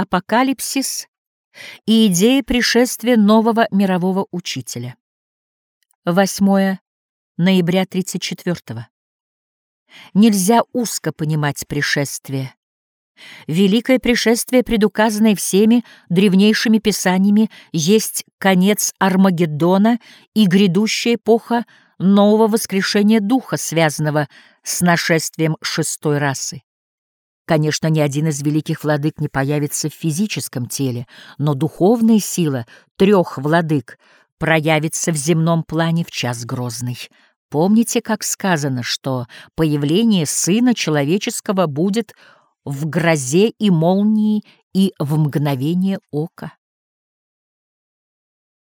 апокалипсис и идея пришествия нового мирового учителя. 8 ноября 34 -го. Нельзя узко понимать пришествие. Великое пришествие, предуказанное всеми древнейшими писаниями, есть конец Армагеддона и грядущая эпоха нового воскрешения духа, связанного с нашествием шестой расы. Конечно, ни один из великих владык не появится в физическом теле, но духовная сила трех владык проявится в земном плане в час грозный. Помните, как сказано, что появление Сына Человеческого будет в грозе и молнии и в мгновение ока?